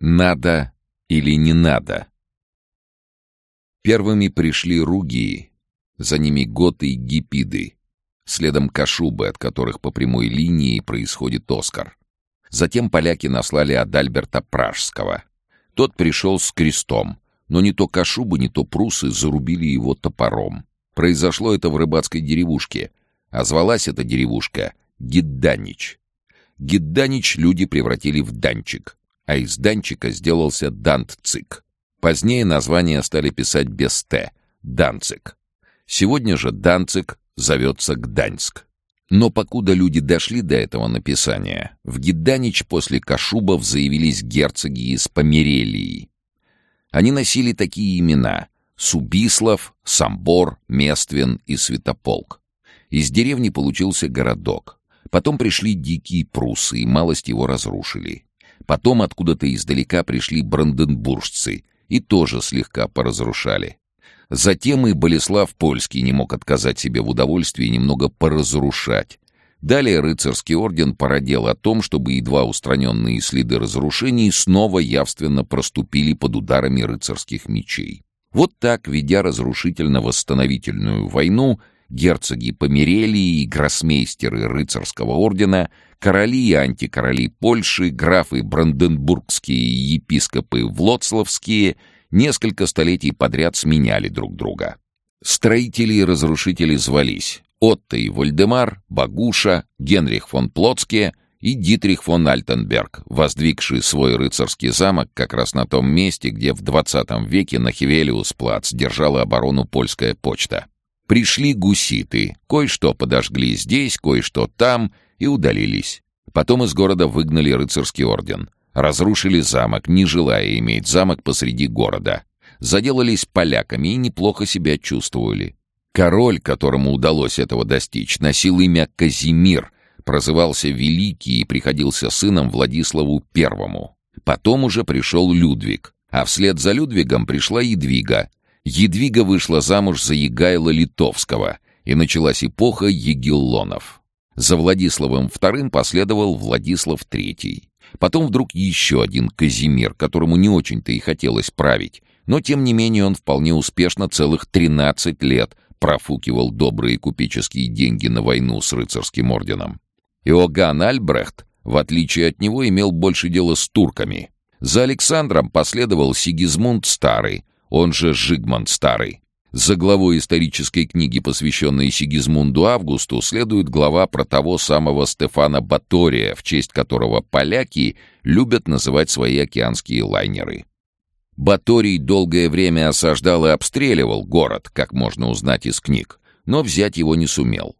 Надо или не надо? Первыми пришли ругии, за ними готы и гипиды, следом кашубы, от которых по прямой линии происходит Оскар. Затем поляки наслали Адальберта Пражского. Тот пришел с крестом, но не то кашубы, не то прусы зарубили его топором. Произошло это в рыбацкой деревушке, а звалась эта деревушка Гидданич. Гидданич люди превратили в Данчик а из Данчика сделался Дантцик. Позднее название стали писать без «т» — Данцик. Сегодня же Данцик зовется Гданьск. Но покуда люди дошли до этого написания, в Гидданич после Кашубов заявились герцоги из Померелии. Они носили такие имена — Субислав, Самбор, Мествин и Святополк. Из деревни получился городок. Потом пришли дикие прусы и малость его разрушили. Потом откуда-то издалека пришли бранденбуржцы и тоже слегка поразрушали. Затем и Болеслав Польский не мог отказать себе в удовольствии немного поразрушать. Далее рыцарский орден породел о том, чтобы едва устраненные следы разрушений снова явственно проступили под ударами рыцарских мечей. Вот так, ведя разрушительно-восстановительную войну, герцоги Померелии и гроссмейстеры рыцарского ордена, короли и антикороли Польши, графы Бранденбургские и епископы Влоцлавские несколько столетий подряд сменяли друг друга. Строители и разрушители звались Отто и Вольдемар, Багуша, Генрих фон Плотске и Дитрих фон Альтенберг, воздвигший свой рыцарский замок как раз на том месте, где в XX веке на Хивелиус-плац держала оборону польская почта. Пришли гуситы, кое-что подожгли здесь, кое-что там и удалились. Потом из города выгнали рыцарский орден. Разрушили замок, не желая иметь замок посреди города. Заделались поляками и неплохо себя чувствовали. Король, которому удалось этого достичь, носил имя Казимир, прозывался Великий и приходился сыном Владиславу Первому. Потом уже пришел Людвиг, а вслед за Людвигом пришла Едвига, Едвига вышла замуж за Егайла Литовского, и началась эпоха Егиллонов. За Владиславом II последовал Владислав III. Потом вдруг еще один Казимир, которому не очень-то и хотелось править, но тем не менее он вполне успешно целых 13 лет профукивал добрые купеческие деньги на войну с рыцарским орденом. Иоганн Альбрехт, в отличие от него, имел больше дела с турками. За Александром последовал Сигизмунд Старый, он же Жигмунд Старый. За главой исторической книги, посвященной Сигизмунду Августу, следует глава про того самого Стефана Батория, в честь которого поляки любят называть свои океанские лайнеры. Баторий долгое время осаждал и обстреливал город, как можно узнать из книг, но взять его не сумел.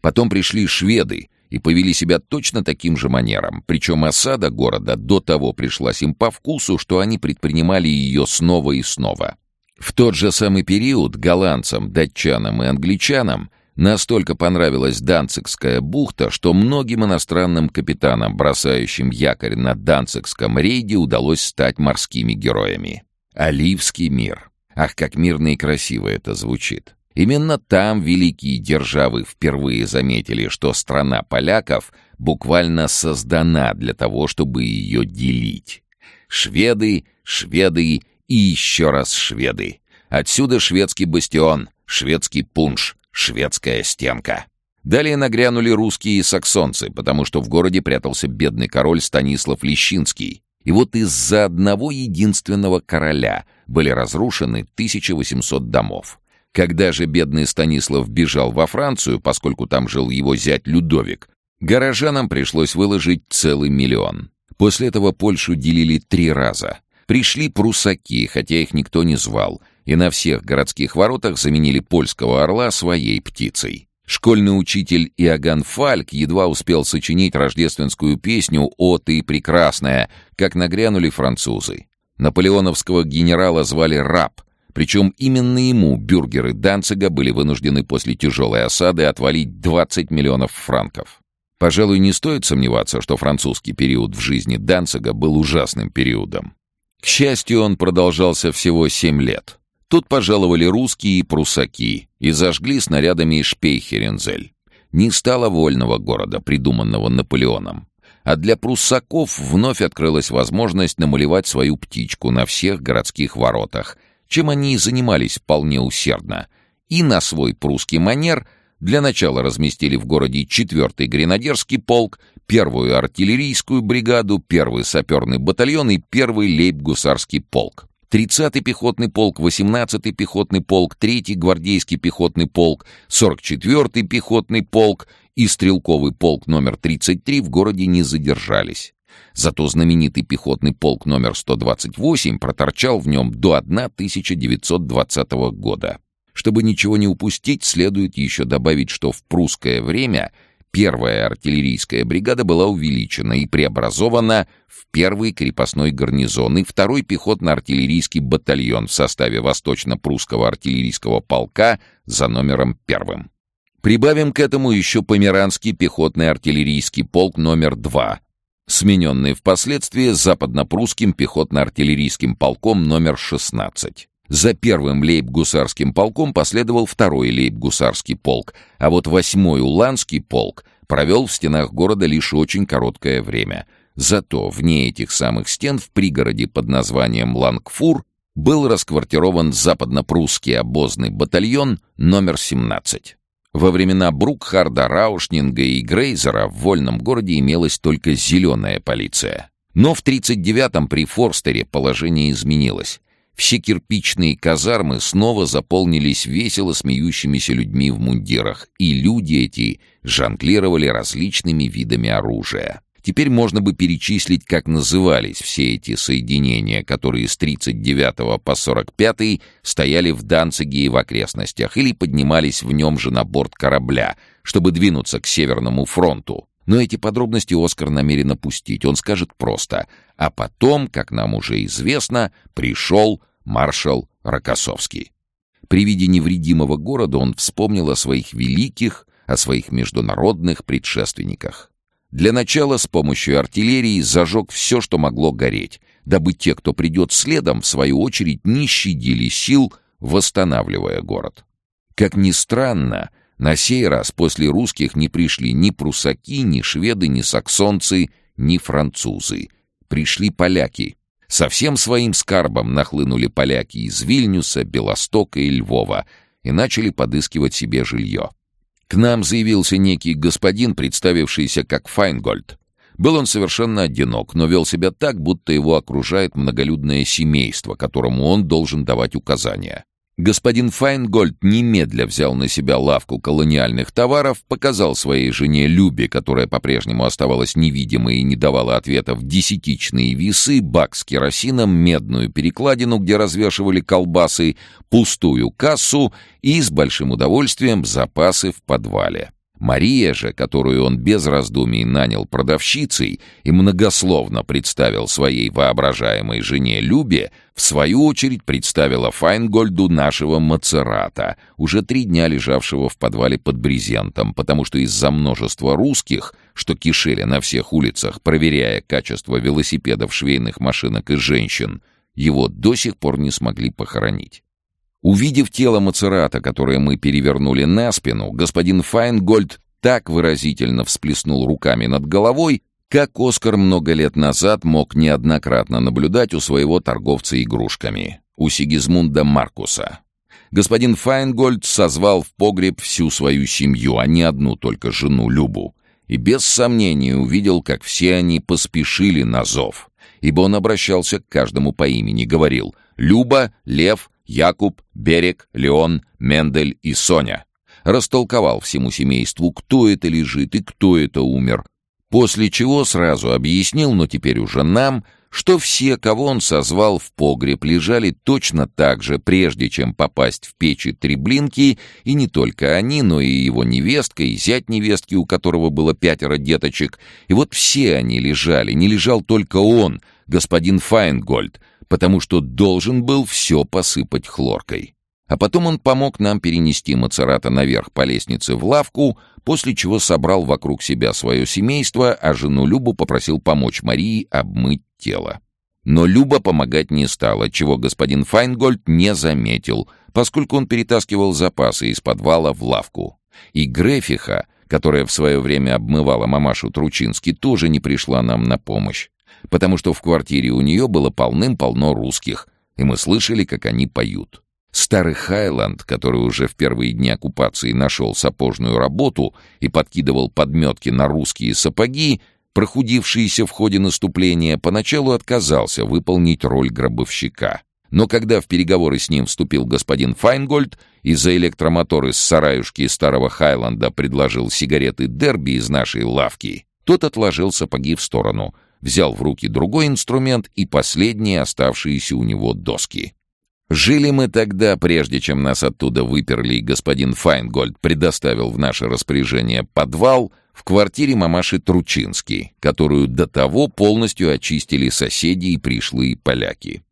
Потом пришли шведы и повели себя точно таким же манером, причем осада города до того пришлась им по вкусу, что они предпринимали ее снова и снова. В тот же самый период голландцам, датчанам и англичанам настолько понравилась Данцигская бухта, что многим иностранным капитанам, бросающим якорь на Данцигском рейде, удалось стать морскими героями. Оливский мир. Ах, как мирно и красиво это звучит. Именно там великие державы впервые заметили, что страна поляков буквально создана для того, чтобы ее делить. Шведы, шведы и еще раз шведы. Отсюда шведский бастион, шведский пунш, шведская стенка. Далее нагрянули русские и саксонцы, потому что в городе прятался бедный король Станислав Лещинский. И вот из-за одного единственного короля были разрушены 1800 домов. Когда же бедный Станислав бежал во Францию, поскольку там жил его зять Людовик, горожанам пришлось выложить целый миллион. После этого Польшу делили три раза. Пришли прусаки, хотя их никто не звал, и на всех городских воротах заменили польского орла своей птицей. Школьный учитель Иоганн Фальк едва успел сочинить рождественскую песню «О, ты прекрасная», как нагрянули французы. Наполеоновского генерала звали Раб — причем именно ему бюргеры Данцига были вынуждены после тяжелой осады отвалить 20 миллионов франков. Пожалуй, не стоит сомневаться, что французский период в жизни Данцига был ужасным периодом. К счастью, он продолжался всего 7 лет. Тут пожаловали русские и прусаки и зажгли снарядами Шпейхерензель. Не стало вольного города, придуманного Наполеоном. а для пруссаков вновь открылась возможность намалевать свою птичку на всех городских воротах, чем они и занимались вполне усердно. И на свой прусский манер для начала разместили в городе 4-й гренадерский полк, первую артиллерийскую бригаду, первый саперный батальон и первый лейб-гусарский полк. 30-й пехотный полк, 18-й пехотный полк, 3-й гвардейский пехотный полк, 44-й пехотный полк и стрелковый полк номер 33 в городе не задержались. Зато знаменитый пехотный полк номер 128 проторчал в нем до 1920 года. Чтобы ничего не упустить, следует еще добавить, что в прусское время – Первая артиллерийская бригада была увеличена и преобразована в первый крепостной гарнизон и второй пехотно-артиллерийский батальон в составе Восточно-Прусского артиллерийского полка за номером первым. Прибавим к этому еще Померанский пехотный артиллерийский полк номер 2, смененный впоследствии Западно-Прусским пехотно-артиллерийским полком номер 16. За первым лейб-гусарским полком последовал второй лейб-гусарский полк, а вот восьмой Уланский полк провел в стенах города лишь очень короткое время. Зато вне этих самых стен в пригороде под названием Лангфур был расквартирован западно-прусский обозный батальон номер 17. Во времена Брукхарда, Раушнинга и Грейзера в вольном городе имелась только зеленая полиция. Но в 39-м при Форстере положение изменилось. Все кирпичные казармы снова заполнились весело смеющимися людьми в мундирах, и люди эти жонглировали различными видами оружия. Теперь можно бы перечислить, как назывались все эти соединения, которые с 39 по 45 стояли в Данциге и в окрестностях, или поднимались в нем же на борт корабля, чтобы двинуться к Северному фронту. Но эти подробности Оскар намерен опустить. Он скажет просто. А потом, как нам уже известно, пришел маршал Рокоссовский. При виде невредимого города он вспомнил о своих великих, о своих международных предшественниках. Для начала с помощью артиллерии зажег все, что могло гореть, дабы те, кто придет следом, в свою очередь не щадили сил, восстанавливая город. Как ни странно, на сей раз после русских не пришли ни прусаки, ни шведы, ни саксонцы, ни французы. Пришли поляки. Со всем своим скарбом нахлынули поляки из Вильнюса, Белостока и Львова и начали подыскивать себе жилье. К нам заявился некий господин, представившийся как Файнгольд. Был он совершенно одинок, но вел себя так, будто его окружает многолюдное семейство, которому он должен давать указания. Господин Файнгольд немедля взял на себя лавку колониальных товаров, показал своей жене Любе, которая по-прежнему оставалась невидимой и не давала ответов, десятичные весы, бак с керосином, медную перекладину, где развешивали колбасы, пустую кассу и с большим удовольствием запасы в подвале. Мария же, которую он без раздумий нанял продавщицей и многословно представил своей воображаемой жене Любе, в свою очередь представила Файнгольду нашего Мацерата, уже три дня лежавшего в подвале под брезентом, потому что из-за множества русских, что кишели на всех улицах, проверяя качество велосипедов, швейных машинок и женщин, его до сих пор не смогли похоронить. Увидев тело Мацерата, которое мы перевернули на спину, господин Файнгольд так выразительно всплеснул руками над головой, как Оскар много лет назад мог неоднократно наблюдать у своего торговца игрушками, у Сигизмунда Маркуса. Господин Файнгольд созвал в погреб всю свою семью, а не одну только жену Любу, и без сомнения увидел, как все они поспешили на зов, ибо он обращался к каждому по имени, говорил «Люба, Лев, Якуб, Берег, Леон, Мендель и Соня. Растолковал всему семейству, кто это лежит и кто это умер. После чего сразу объяснил, но теперь уже нам, что все, кого он созвал в погреб, лежали точно так же, прежде чем попасть в печи Треблинки, и не только они, но и его невестка, и зять невестки, у которого было пятеро деточек. И вот все они лежали, не лежал только он, господин Файнгольд, потому что должен был все посыпать хлоркой. А потом он помог нам перенести Мацерата наверх по лестнице в лавку, после чего собрал вокруг себя свое семейство, а жену Любу попросил помочь Марии обмыть тело. Но Люба помогать не стала, чего господин Файнгольд не заметил, поскольку он перетаскивал запасы из подвала в лавку. И Грефиха, которая в свое время обмывала мамашу Тручински, тоже не пришла нам на помощь, потому что в квартире у нее было полным-полно русских, и мы слышали, как они поют. Старый Хайланд, который уже в первые дни оккупации нашел сапожную работу и подкидывал подметки на русские сапоги, прохудившийся в ходе наступления, поначалу отказался выполнить роль гробовщика. Но когда в переговоры с ним вступил господин Файнгольд и за электромотор из сараюшки старого Хайланда предложил сигареты Дерби из нашей лавки, тот отложил сапоги в сторону, взял в руки другой инструмент и последние оставшиеся у него доски. Жили мы тогда, прежде чем нас оттуда выперли, и господин Файнгольд предоставил в наше распоряжение подвал в квартире мамаши Тручински, которую до того полностью очистили соседи и пришлые поляки.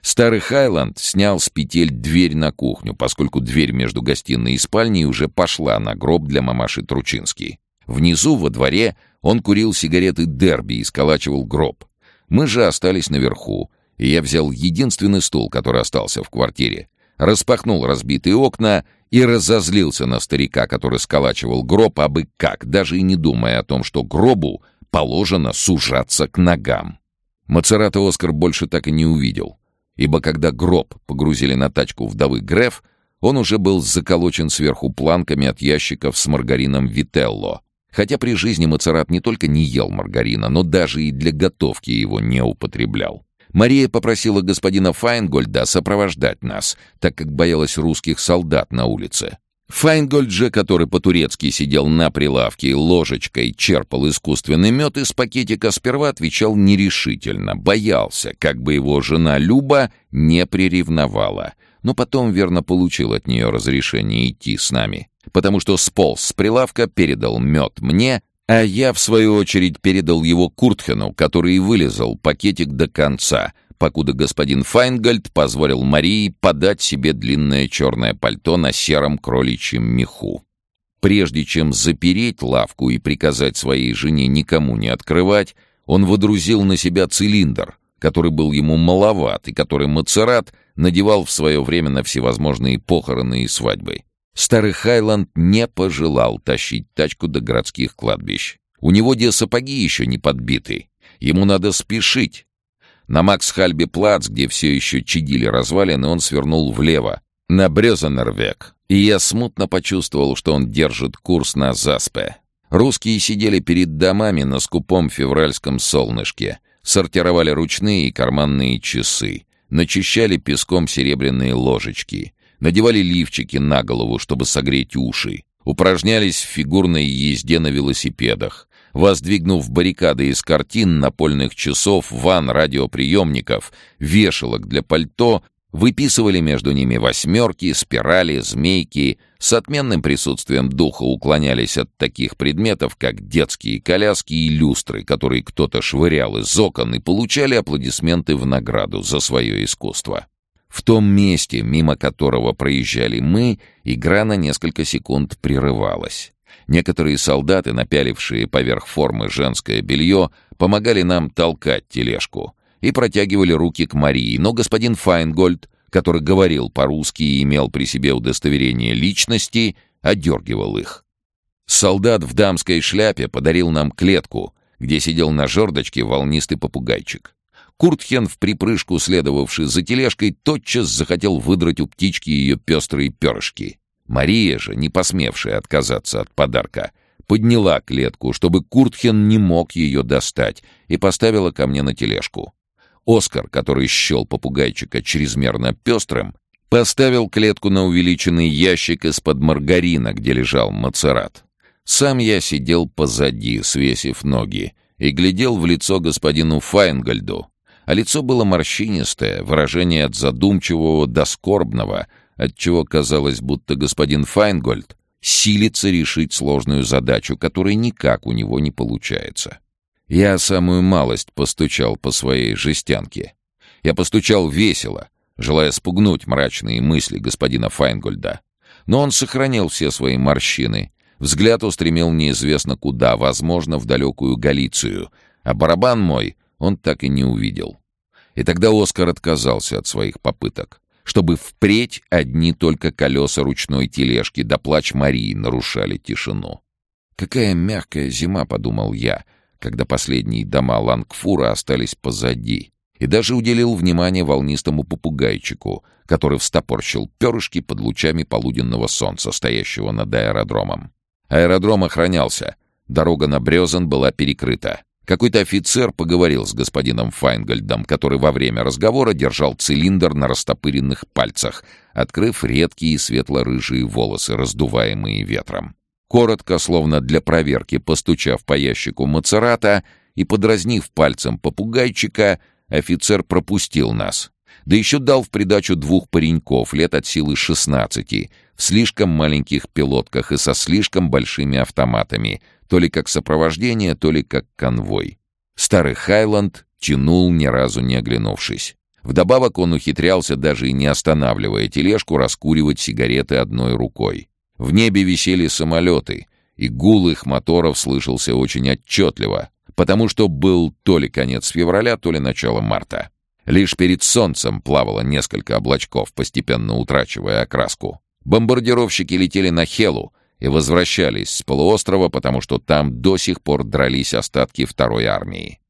Старый Хайланд снял с петель дверь на кухню, поскольку дверь между гостиной и спальней уже пошла на гроб для мамаши Тручински. Внизу, во дворе, он курил сигареты Дерби и сколачивал гроб. Мы же остались наверху, и я взял единственный стул, который остался в квартире, распахнул разбитые окна и разозлился на старика, который сколачивал гроб абы как, даже и не думая о том, что гробу положено сужаться к ногам. Мацерата Оскар больше так и не увидел ибо когда гроб погрузили на тачку вдовы Греф, он уже был заколочен сверху планками от ящиков с маргарином Вителло. Хотя при жизни Мацерат не только не ел маргарина, но даже и для готовки его не употреблял. Мария попросила господина Файнгольда сопровождать нас, так как боялась русских солдат на улице. Файнгольд же, который по-турецки сидел на прилавке и ложечкой черпал искусственный мед из пакетика, сперва отвечал нерешительно, боялся, как бы его жена Люба не приревновала. Но потом верно получил от нее разрешение идти с нами, потому что сполз с прилавка, передал мед мне, а я, в свою очередь, передал его Куртхену, который вылезал пакетик до конца, покуда господин Файнгольд позволил Марии подать себе длинное черное пальто на сером кроличьем меху. Прежде чем запереть лавку и приказать своей жене никому не открывать, он водрузил на себя цилиндр, который был ему маловат и который Мацерат надевал в свое время на всевозможные похороны и свадьбы. Старый Хайланд не пожелал тащить тачку до городских кладбищ. У него где сапоги еще не подбиты. Ему надо спешить, на Макс-Хальбе плац, где все еще чадили развалины, он свернул влево, на Брезенервек, и я смутно почувствовал, что он держит курс на Заспе. Русские сидели перед домами на скупом февральском солнышке, сортировали ручные и карманные часы, начищали песком серебряные ложечки, надевали лифчики на голову, чтобы согреть уши, упражнялись в фигурной езде на велосипедах, воздвигнув баррикады из картин, напольных часов, ван, радиоприемников, вешалок для пальто, выписывали между ними восьмерки, спирали, змейки, с отменным присутствием духа уклонялись от таких предметов, как детские коляски и люстры, которые кто-то швырял из окон и получали аплодисменты в награду за свое искусство. В том месте, мимо которого проезжали мы, игра на несколько секунд прерывалась. Некоторые солдаты, напялившие поверх формы женское белье, помогали нам толкать тележку и протягивали руки к Марии, но господин Файнгольд, который говорил по-русски и имел при себе удостоверение личности, одергивал их. Солдат в дамской шляпе подарил нам клетку, где сидел на жердочке волнистый попугайчик. Куртхен, в припрыжку следовавший за тележкой, тотчас захотел выдрать у птички ее пестрые перышки — Мария же, не посмевшая отказаться от подарка, подняла клетку, чтобы Куртхен не мог ее достать, и поставила ко мне на тележку. Оскар, который счел попугайчика чрезмерно пестрым, поставил клетку на увеличенный ящик из-под маргарина, где лежал мацерат. Сам я сидел позади, свесив ноги, и глядел в лицо господину Файнгольду, а лицо было морщинистое, выражение от задумчивого до скорбного — отчего казалось, будто господин Файнгольд силится решить сложную задачу, которая никак у него не получается. Я самую малость постучал по своей жестянке. Я постучал весело, желая спугнуть мрачные мысли господина Файнгольда. Но он сохранил все свои морщины, взгляд устремил неизвестно куда, возможно, в далекую Галицию, а барабан мой он так и не увидел. И тогда Оскар отказался от своих попыток чтобы впредь одни только колеса ручной тележки да плач Марии нарушали тишину. Какая мягкая зима, подумал я, когда последние дома Лангфура остались позади. И даже уделил внимание волнистому попугайчику, который встопорщил перышки под лучами полуденного солнца, стоящего над аэродромом. Аэродром охранялся. Дорога на Брезен была перекрыта. Какой-то офицер поговорил с господином Файнгольдом, который во время разговора держал цилиндр на растопыренных пальцах, открыв редкие светло-рыжие волосы, раздуваемые ветром. Коротко, словно для проверки, постучав по ящику Мацерата и подразнив пальцем попугайчика, офицер пропустил нас. Да еще дал в придачу двух пареньков, лет от силы шестнадцати, в слишком маленьких пилотках и со слишком большими автоматами, то ли как сопровождение, то ли как конвой. Старый Хайланд тянул, ни разу не оглянувшись. Вдобавок он ухитрялся, даже и не останавливая тележку, раскуривать сигареты одной рукой. В небе висели самолеты, и гул их моторов слышался очень отчетливо, потому что был то ли конец февраля, то ли начало марта. Лишь перед солнцем плавало несколько облачков, постепенно утрачивая окраску. Бомбардировщики летели на Хелу, и возвращались с полуострова, потому что там до сих пор дрались остатки второй армии.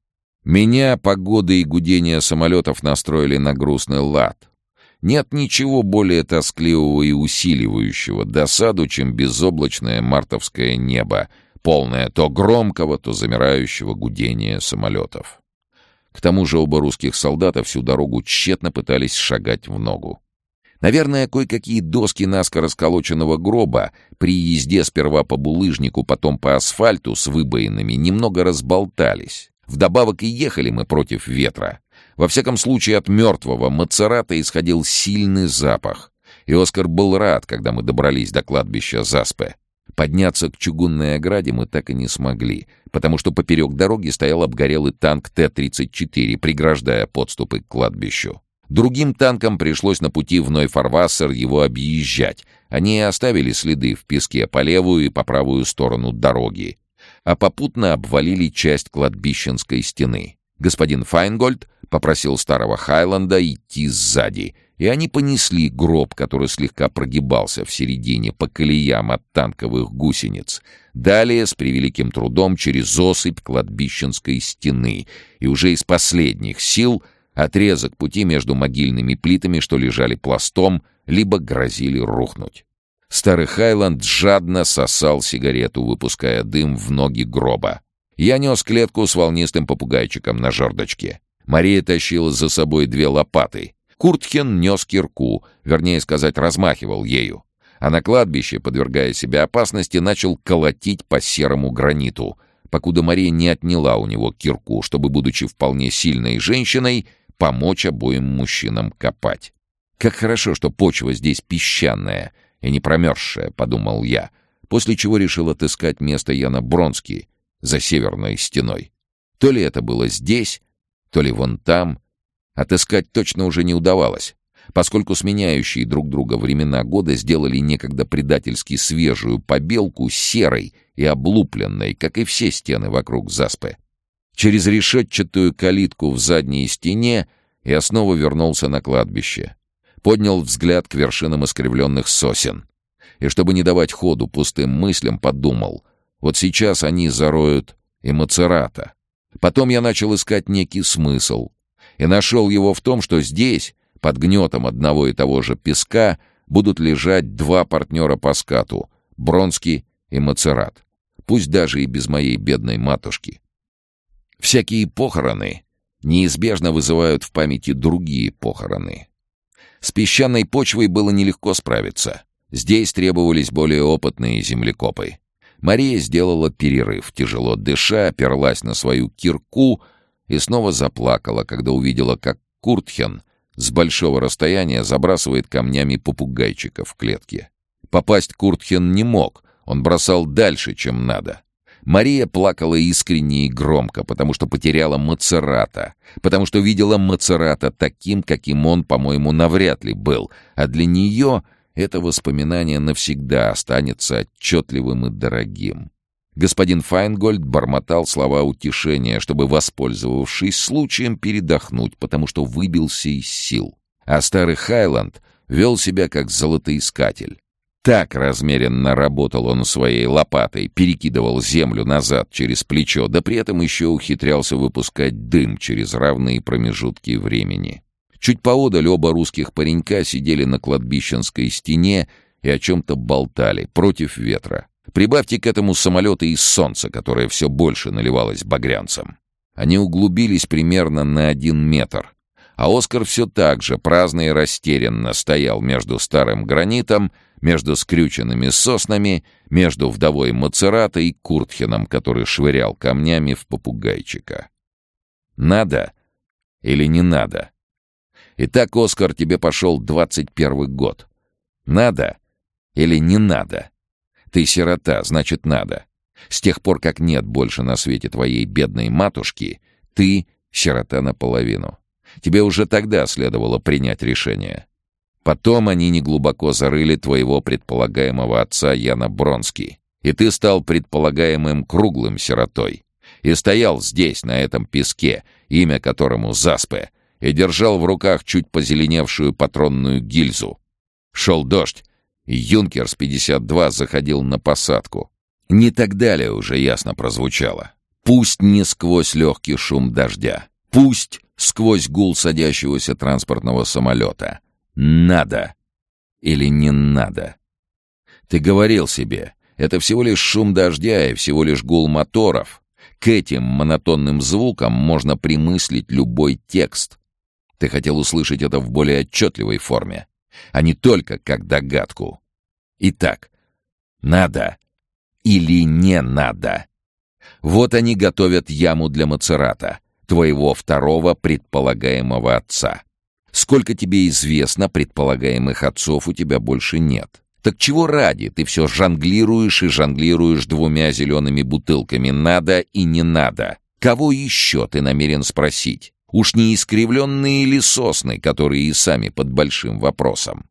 Меня погода и гудение самолетов настроили на грустный лад. Нет ничего более тоскливого и усиливающего досаду, чем безоблачное мартовское небо, полное то громкого, то замирающего гудения самолетов. К тому же оба русских солдата всю дорогу тщетно пытались шагать в ногу. Наверное, кое-какие доски наскоро сколоченного гроба при езде сперва по булыжнику, потом по асфальту с выбоинами немного разболтались. Вдобавок и ехали мы против ветра. Во всяком случае, от мертвого Мацерата исходил сильный запах. И Оскар был рад, когда мы добрались до кладбища Заспе. Подняться к чугунной ограде мы так и не смогли, потому что поперек дороги стоял обгорелый танк Т-34, преграждая подступы к кладбищу. Другим танкам пришлось на пути в Нойфарвассер его объезжать. Они оставили следы в песке по левую и по правую сторону дороги, а попутно обвалили часть кладбищенской стены. Господин Файнгольд попросил старого Хайланда идти сзади, и они понесли гроб, который слегка прогибался в середине по колеям от танковых гусениц. Далее, с превеликим трудом, через осыпь кладбищенской стены, и уже из последних сил — Отрезок пути между могильными плитами, что лежали пластом, либо грозили рухнуть. Старый Хайланд жадно сосал сигарету, выпуская дым в ноги гроба. Я нес клетку с волнистым попугайчиком на жердочке. Мария тащила за собой две лопаты. Куртхен нес кирку, вернее сказать, размахивал ею. А на кладбище, подвергая себя опасности, начал колотить по серому граниту, покуда Мария не отняла у него кирку, чтобы, будучи вполне сильной женщиной, помочь обоим мужчинам копать. Как хорошо, что почва здесь песчаная и не промерзшая, подумал я, после чего решил отыскать место Яна Бронски за северной стеной. То ли это было здесь, то ли вон там. Отыскать точно уже не удавалось, поскольку сменяющие друг друга времена года сделали некогда предательски свежую побелку серой и облупленной, как и все стены вокруг заспы. Через решетчатую калитку в задней стене я снова вернулся на кладбище. Поднял взгляд к вершинам искривленных сосен. И чтобы не давать ходу пустым мыслям, подумал, вот сейчас они зароют и Мацерата. Потом я начал искать некий смысл. И нашел его в том, что здесь, под гнетом одного и того же песка, будут лежать два партнера по скату — Бронский и Мацерат. Пусть даже и без моей бедной матушки. Всякие похороны неизбежно вызывают в памяти другие похороны. С песчаной почвой было нелегко справиться. Здесь требовались более опытные землекопы. Мария сделала перерыв, тяжело дыша, оперлась на свою кирку и снова заплакала, когда увидела, как Куртхен с большого расстояния забрасывает камнями попугайчика в клетке. Попасть Куртхен не мог, он бросал дальше, чем надо. Мария плакала искренне и громко, потому что потеряла Мацерата, потому что видела Мацерата таким, каким он, по-моему, навряд ли был, а для нее это воспоминание навсегда останется отчетливым и дорогим. Господин Файнгольд бормотал слова утешения, чтобы, воспользовавшись случаем, передохнуть, потому что выбился из сил. А старый Хайланд вел себя как золотоискатель. Так размеренно работал он своей лопатой, перекидывал землю назад через плечо, да при этом еще ухитрялся выпускать дым через равные промежутки времени. Чуть поодаль оба русских паренька сидели на кладбищенской стене и о чем-то болтали против ветра. Прибавьте к этому самолеты из солнца, которое все больше наливалось багрянцем. Они углубились примерно на один метр, а Оскар все так же праздно и растерянно стоял между старым гранитом между скрюченными соснами, между вдовой Мацерата и Куртхеном, который швырял камнями в попугайчика. Надо или не надо? Итак, Оскар, тебе пошел двадцать первый год. Надо или не надо? Ты сирота, значит, надо. С тех пор, как нет больше на свете твоей бедной матушки, ты сирота наполовину. Тебе уже тогда следовало принять решение. Потом они неглубоко зарыли твоего предполагаемого отца Яна Бронский, и ты стал предполагаемым круглым сиротой. И стоял здесь, на этом песке, имя которому Заспе, и держал в руках чуть позеленевшую патронную гильзу. Шел дождь, и Юнкерс 52 заходил на посадку. Не так далее уже ясно прозвучало. Пусть не сквозь легкий шум дождя, пусть сквозь гул садящегося транспортного самолета — надо или не надо. Ты говорил себе, это всего лишь шум дождя и всего лишь гул моторов. К этим монотонным звукам можно примыслить любой текст. Ты хотел услышать это в более отчетливой форме, а не только как догадку. Итак, надо или не надо. Вот они готовят яму для Мацерата, твоего второго предполагаемого отца. Сколько тебе известно, предполагаемых отцов у тебя больше нет. Так чего ради ты все жонглируешь и жонглируешь двумя зелеными бутылками «надо» и «не надо»? Кого еще ты намерен спросить? Уж не искривленные ли сосны, которые и сами под большим вопросом?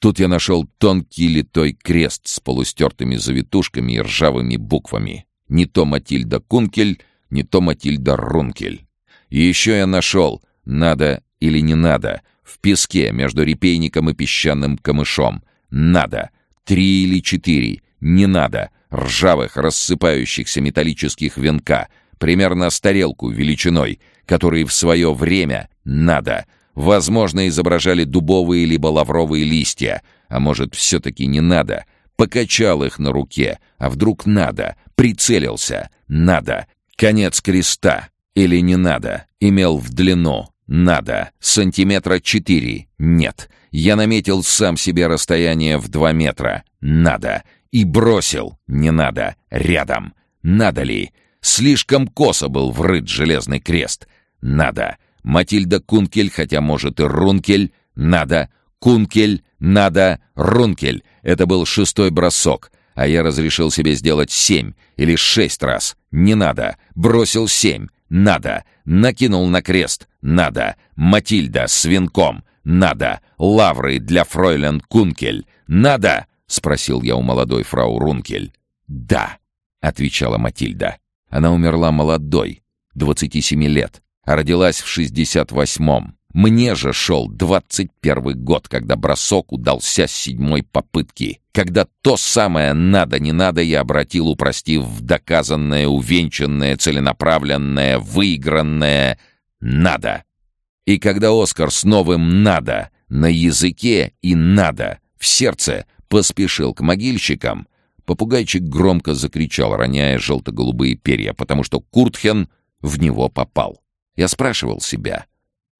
Тут я нашел тонкий литой крест с полустертыми завитушками и ржавыми буквами. Не то Матильда Кункель, не то Матильда Рункель. И еще я нашел «надо» или не надо. В песке между репейником и песчаным камышом. Надо. Три или четыре. Не надо. Ржавых, рассыпающихся металлических венка. Примерно с тарелку величиной, которые в свое время надо. Возможно, изображали дубовые либо лавровые листья. А может, все-таки не надо. Покачал их на руке. А вдруг надо? Прицелился. Надо. Конец креста. Или не надо? Имел в длину. Надо. Сантиметра четыре. Нет. Я наметил сам себе расстояние в два метра. Надо. И бросил. Не надо. Рядом. Надо ли? Слишком косо был врыт железный крест. Надо. Матильда Кункель, хотя, может, и Рункель. Надо. Кункель. Надо. Рункель. Это был шестой бросок. А я разрешил себе сделать семь или шесть раз. Не надо. Бросил семь. Надо. Накинул на крест. Надо. Матильда с венком. Надо. Лавры для фройлен Кункель. Надо? Спросил я у молодой фрау Рункель. Да, отвечала Матильда. Она умерла молодой, 27 лет, а родилась в 68-м. Мне же шел двадцать первый год, когда бросок удался с седьмой попытки. Когда то самое «надо-не надо» я обратил, упростив в доказанное, увенчанное, целенаправленное, выигранное «надо». И когда Оскар с новым «надо» на языке и «надо» в сердце поспешил к могильщикам, попугайчик громко закричал, роняя желто-голубые перья, потому что Куртхен в него попал. Я спрашивал себя —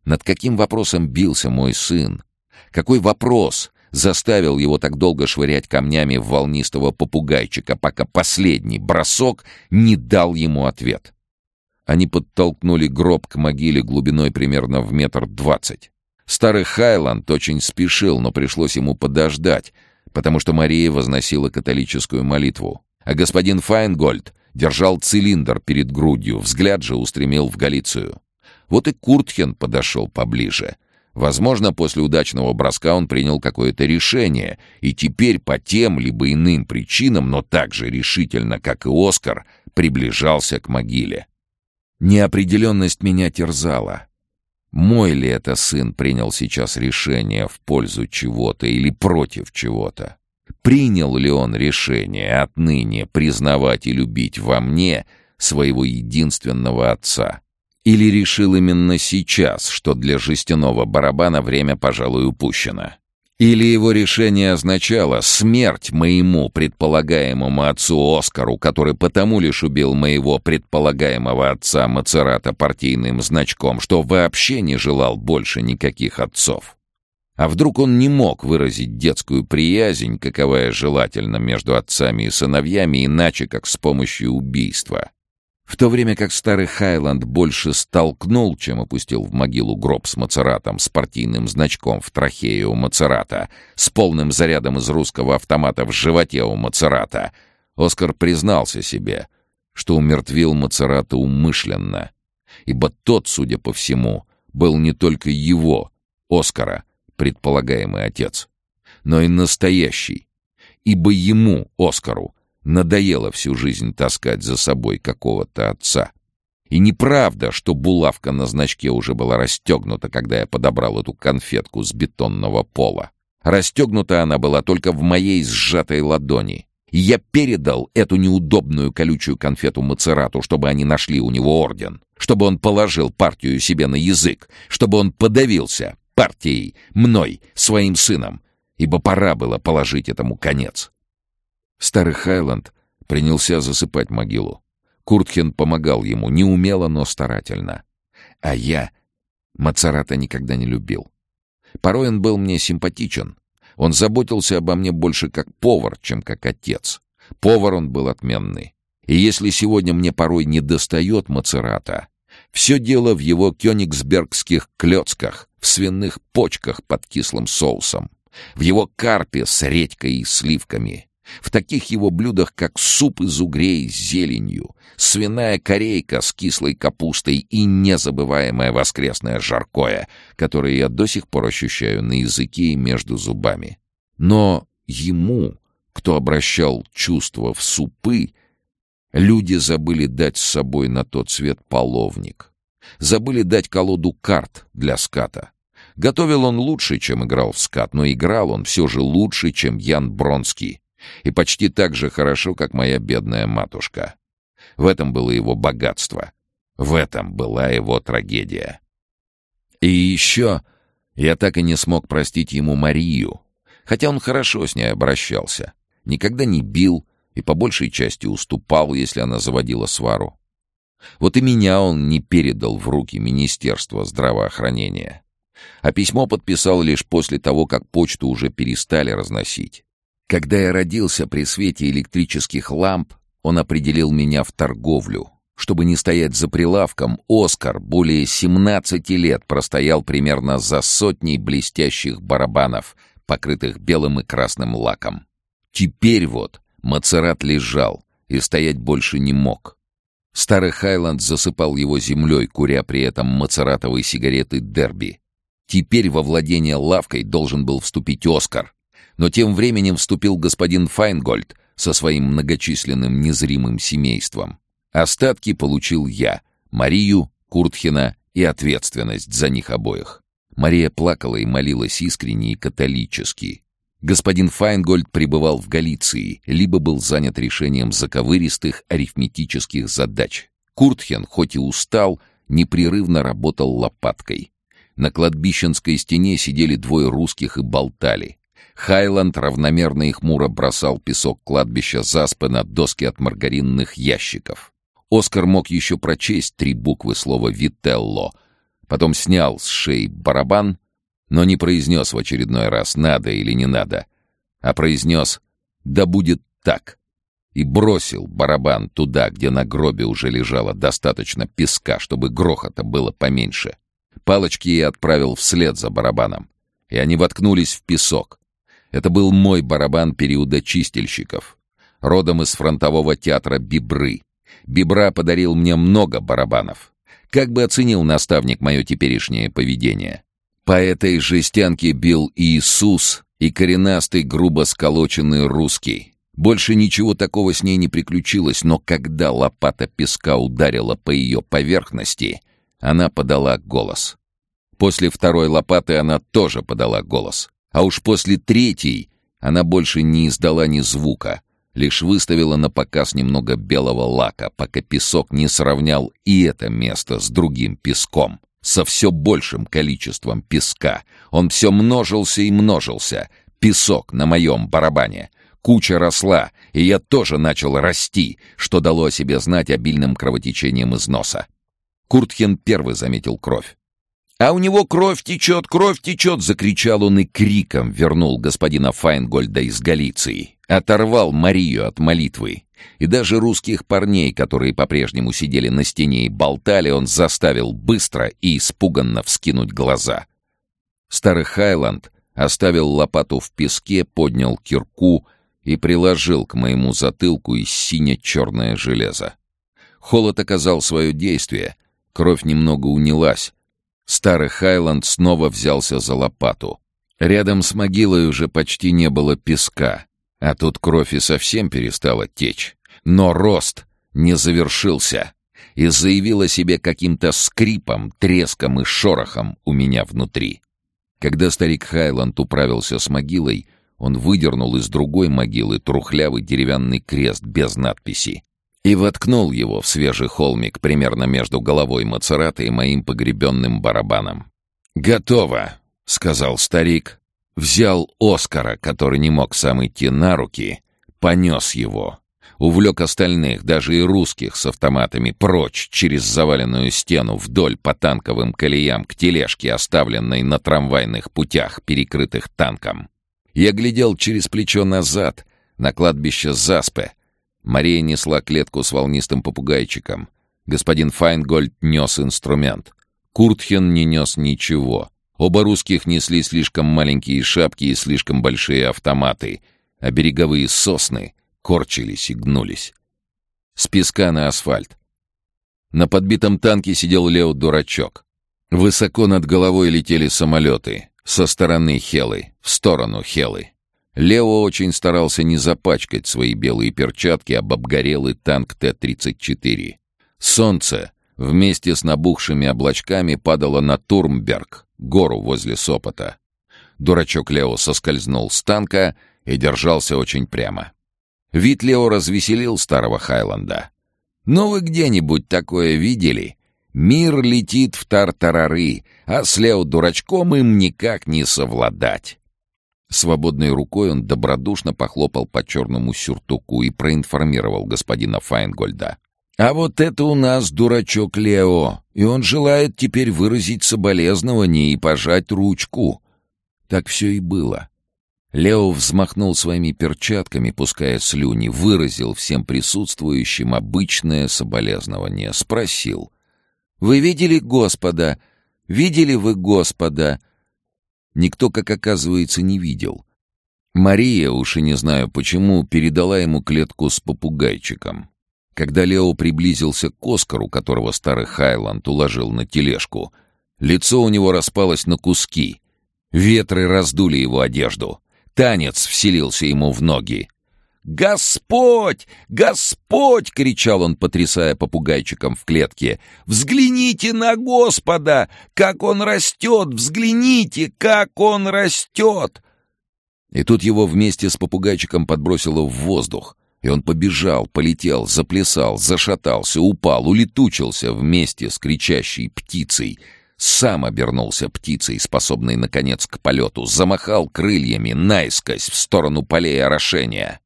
над каким вопросом бился мой сын? Какой вопрос заставил его так долго швырять камнями в волнистого попугайчика, пока последний бросок не дал ему ответ? Они подтолкнули гроб к могиле глубиной примерно в метр двадцать. Старый Хайланд очень спешил, но пришлось ему подождать, потому что Мария возносила католическую молитву. А господин Файнгольд держал цилиндр перед грудью, взгляд же устремил в Галицию. Вот и Куртхен подошел поближе. Возможно, после удачного броска он принял какое-то решение, и теперь по тем либо иным причинам, но так же решительно, как и Оскар, приближался к могиле. Неопределенность меня терзала. Мой ли это сын принял сейчас решение в пользу чего-то или против чего-то? Принял ли он решение отныне признавать и любить во мне своего единственного отца? Или решил именно сейчас, что для жестяного барабана время, пожалуй, упущено? Или его решение означало смерть моему предполагаемому отцу Оскару, который потому лишь убил моего предполагаемого отца Мацерата партийным значком, что вообще не желал больше никаких отцов? А вдруг он не мог выразить детскую приязнь, каковая желательно между отцами и сыновьями, иначе как с помощью убийства? В то время как старый Хайланд больше столкнул, чем опустил в могилу гроб с Мацератом, с партийным значком в трахее у Мацерата, с полным зарядом из русского автомата в животе у Мацерата, Оскар признался себе, что умертвил Мацерата умышленно, ибо тот, судя по всему, был не только его, Оскара, предполагаемый отец, но и настоящий, ибо ему, Оскару, Надоело всю жизнь таскать за собой какого-то отца. И неправда, что булавка на значке уже была расстегнута, когда я подобрал эту конфетку с бетонного пола. Расстегнута она была только в моей сжатой ладони. И я передал эту неудобную колючую конфету Мацерату, чтобы они нашли у него орден, чтобы он положил партию себе на язык, чтобы он подавился партией, мной, своим сыном, ибо пора было положить этому конец. Старый Хайланд принялся засыпать могилу. Куртхен помогал ему, неумело, но старательно. А я Мацарата никогда не любил. Порой он был мне симпатичен. Он заботился обо мне больше как повар, чем как отец. Повар он был отменный. И если сегодня мне порой не достает Мацерата, все дело в его кёнигсбергских клёцках, в свиных почках под кислым соусом, в его карпе с редькой и сливками, в таких его блюдах, как суп из угрей с зеленью, свиная корейка с кислой капустой и незабываемое воскресное жаркое, которое я до сих пор ощущаю на языке и между зубами. Но ему, кто обращал чувства в супы, люди забыли дать с собой на тот свет половник. Забыли дать колоду карт для ската. Готовил он лучше, чем играл в скат, но играл он все же лучше, чем Ян Бронский, и почти так же хорошо, как моя бедная матушка. В этом было его богатство. В этом была его трагедия. И еще я так и не смог простить ему Марию, хотя он хорошо с ней обращался. Никогда не бил и по большей части уступал, если она заводила свару. Вот и меня он не передал в руки Министерства здравоохранения. А письмо подписал лишь после того, как почту уже перестали разносить. Когда я родился при свете электрических ламп, он определил меня в торговлю. Чтобы не стоять за прилавком, Оскар более 17 лет простоял примерно за сотней блестящих барабанов, покрытых белым и красным лаком. Теперь вот Мацерат лежал и стоять больше не мог. Старый Хайланд засыпал его землей, куря при этом мацератовой сигареты «Дерби». Теперь во владение лавкой должен был вступить Оскар, но тем временем вступил господин Файнгольд со своим многочисленным незримым семейством. Остатки получил я, Марию, Куртхина и ответственность за них обоих. Мария плакала и молилась искренне и католически. Господин Файнгольд пребывал в Галиции, либо был занят решением заковыристых арифметических задач. Куртхен, хоть и устал, непрерывно работал лопаткой. На кладбищенской стене сидели двое русских и болтали. Хайланд равномерно и хмуро бросал песок кладбища за на доски от маргаринных ящиков. Оскар мог еще прочесть три буквы слова «Вителло», потом снял с шеи барабан, но не произнес в очередной раз «надо» или «не надо», а произнес «да будет так» и бросил барабан туда, где на гробе уже лежало достаточно песка, чтобы грохота было поменьше. Палочки я отправил вслед за барабаном, и они воткнулись в песок. Это был мой барабан периода чистильщиков. Родом из фронтового театра «Бибры». Бибра подарил мне много барабанов. Как бы оценил наставник мое теперешнее поведение? По этой жестянке бил Иисус и коренастый, грубо сколоченный русский. Больше ничего такого с ней не приключилось, но когда лопата песка ударила по ее поверхности, она подала голос. После второй лопаты она тоже подала голос. А уж после третьей Она больше не издала ни звука, лишь выставила на показ немного белого лака, пока песок не сравнял и это место с другим песком, со все большим количеством песка. Он все множился и множился. Песок на моем барабане. Куча росла, и я тоже начал расти, что дало о себе знать обильным кровотечением из носа. Куртхен первый заметил кровь. «А у него кровь течет, кровь течет!» — закричал он и криком вернул господина Файнгольда из Галиции. Оторвал Марию от молитвы. И даже русских парней, которые по-прежнему сидели на стене и болтали, он заставил быстро и испуганно вскинуть глаза. Старый Хайланд оставил лопату в песке, поднял кирку и приложил к моему затылку из сине-черное железо. Холод оказал свое действие, кровь немного унялась, Старый Хайланд снова взялся за лопату. Рядом с могилой уже почти не было песка, а тут кровь и совсем перестала течь. Но рост не завершился и заявил о себе каким-то скрипом, треском и шорохом у меня внутри. Когда старик Хайланд управился с могилой, он выдернул из другой могилы трухлявый деревянный крест без надписи и воткнул его в свежий холмик примерно между головой Мацерата и моим погребенным барабаном. «Готово», — сказал старик. Взял Оскара, который не мог сам идти на руки, понес его. Увлек остальных, даже и русских, с автоматами прочь через заваленную стену вдоль по танковым колеям к тележке, оставленной на трамвайных путях, перекрытых танком. Я глядел через плечо назад, на кладбище Заспе, Мария несла клетку с волнистым попугайчиком. Господин Файнгольд нес инструмент. Куртхен не нес ничего. Оба русских несли слишком маленькие шапки и слишком большие автоматы, а береговые сосны корчились и гнулись. С песка на асфальт. На подбитом танке сидел Лео-дурачок. Высоко над головой летели самолеты. Со стороны Хелы, в сторону Хелы. Лео очень старался не запачкать свои белые перчатки об обгорелый танк Т-34. Солнце вместе с набухшими облачками падало на Турмберг, гору возле Сопота. Дурачок Лео соскользнул с танка и держался очень прямо. Вид Лео развеселил старого Хайланда. «Ну вы где-нибудь такое видели? Мир летит в тартарары, а с Лео-дурачком им никак не совладать». Свободной рукой он добродушно похлопал по черному сюртуку и проинформировал господина Файнгольда. «А вот это у нас дурачок Лео, и он желает теперь выразить соболезнование и пожать ручку». Так все и было. Лео взмахнул своими перчатками, пуская слюни, выразил всем присутствующим обычное соболезнование, спросил. «Вы видели Господа? Видели вы Господа?» Никто, как оказывается, не видел. Мария, уж и не знаю почему, передала ему клетку с попугайчиком. Когда Лео приблизился к Оскару, которого старый Хайланд уложил на тележку, лицо у него распалось на куски. Ветры раздули его одежду. Танец вселился ему в ноги. «Господь! Господь!» — кричал он, потрясая попугайчиком в клетке. «Взгляните на Господа! Как он растет! Взгляните, как он растет!» И тут его вместе с попугайчиком подбросило в воздух, и он побежал, полетел, заплясал, зашатался, упал, улетучился вместе с кричащей птицей — сам обернулся птицей, способной, наконец, к полету, замахал крыльями наискось в сторону полей орошения.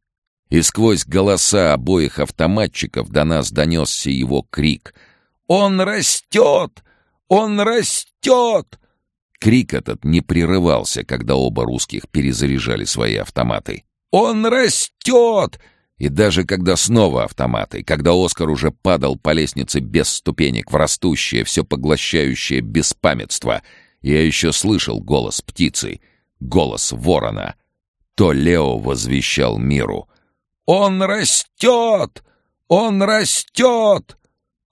И сквозь голоса обоих автоматчиков до нас донесся его крик. «Он растет! Он растет!» Крик этот не прерывался, когда оба русских перезаряжали свои автоматы. «Он растет!» И даже когда снова автоматы, когда Оскар уже падал по лестнице без ступенек в растущее, все поглощающее беспамятство, я еще слышал голос птицы, голос ворона. То Лео возвещал миру — он растет! Он растет!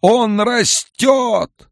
Он растет!